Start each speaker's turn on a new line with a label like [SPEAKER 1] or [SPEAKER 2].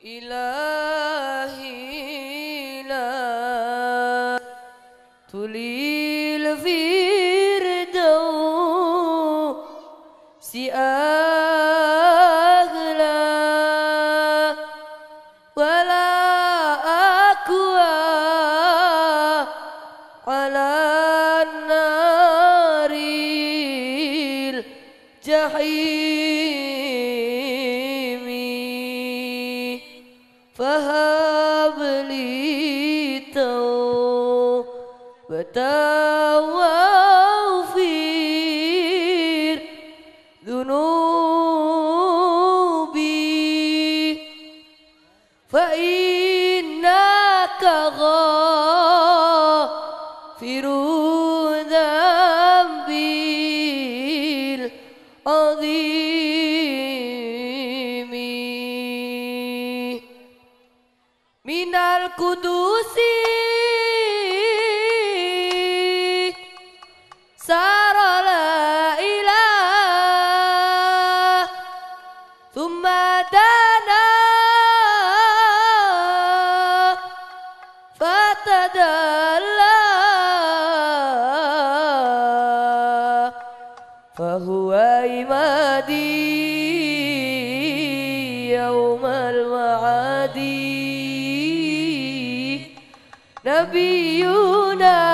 [SPEAKER 1] ilahi la tulil si agla wala aku ala naril jahil وتغفر ذنوبي. فإنك غافر ذنبي العظيم. من القدوس ثم دانا فتدلى فهو عمادي يوم المعادي نبينا